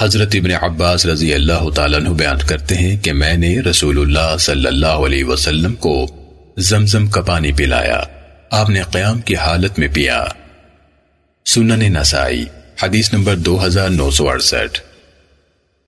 حضرت ابن عباس رضی اللہ تعالیٰ عنہ بیان کرتے ہیں کہ میں نے رسول اللہ صلی اللہ علیہ وسلم کو زمزم کا پانی پلایا، آپ نے قیام کی حالت میں پیا۔ سنن نسائی، حدیث نمبر دو ہزار نو سو اڑسٹھ۔